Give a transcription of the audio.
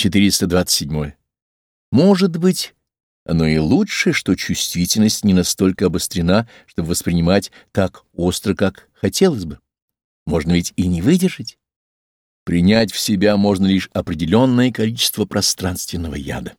427. Может быть, оно и лучше, что чувствительность не настолько обострена, чтобы воспринимать так остро, как хотелось бы. Можно ведь и не выдержать. Принять в себя можно лишь определенное количество пространственного яда.